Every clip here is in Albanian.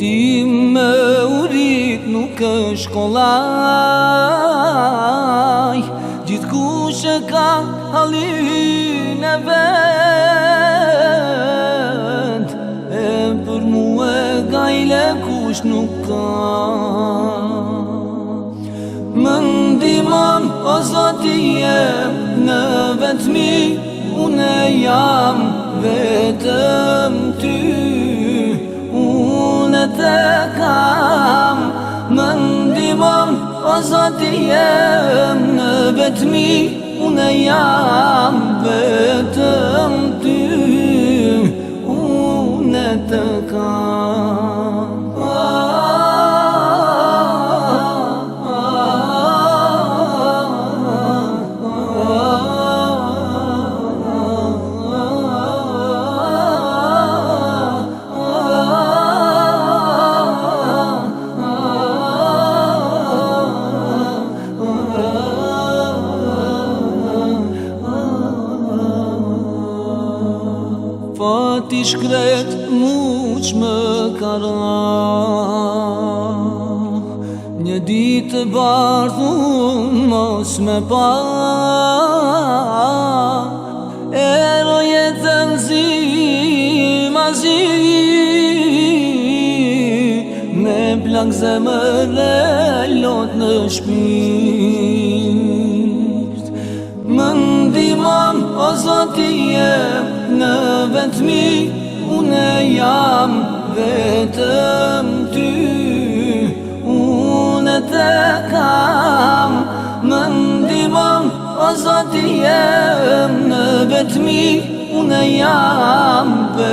ti më urit nuk është kolaj Gjitë ku shë ka halin e vend E për mu e gajle kush nuk ka Më ndimon o zoti në vetëmi Unë jam vetëm zati jem në vetmi Unë jam vetëm ty Unë të kam ti shkret muq më kara Një ditë bardhë unë mos me pa Ero jetën zi ma zi Me plak zemër dhe lot në shpi O Zatë jem, në vetëmi une jam, vetëm ty une te kam. Më ndivëm, o Zatë jem, në vetëmi une jam, vetëm ty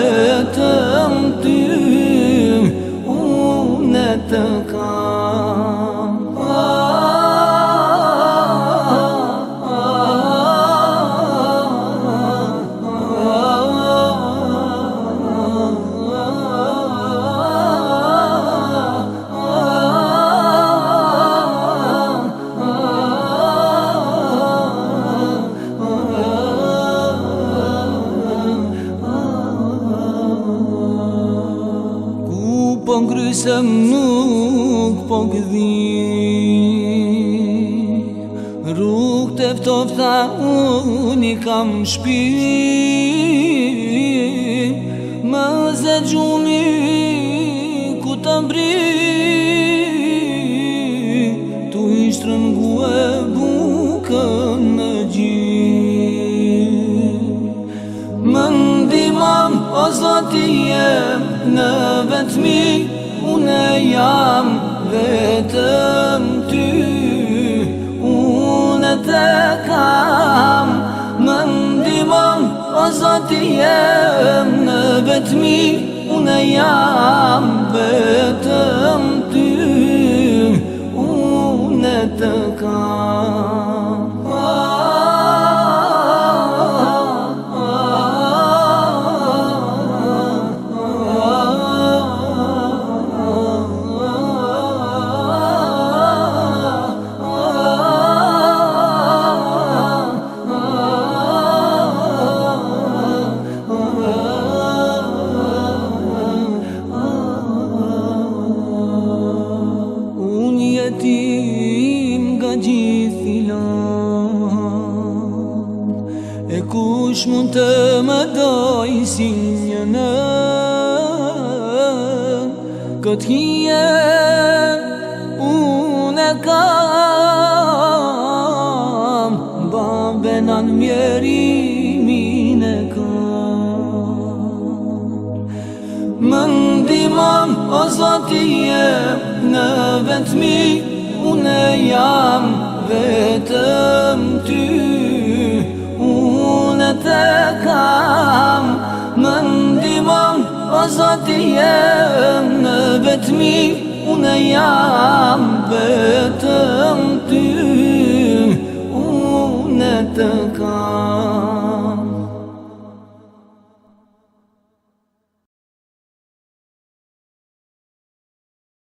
po ngrysem nuk po gdhi Rukë të unë i kam shpi Më zë gjumi ku të mbri Tu ishtë rëngu e bukën në gjithë Më ndimam o zotin në vetëmi Une jam vetëm ty Une të kam Më ndimon O zotë jem në vetëmi Une jam vetëm ty Une të kam gjithë filan E kush mund të më doj si një në Këtë hje unë e kam Babe në në mjeri Më ndimon, o zotie, në vend mi Unë jam vetëm ty Unë të kam Më ndimon O zotë jem në vetëmi Unë jam vetëm ty Unë të kam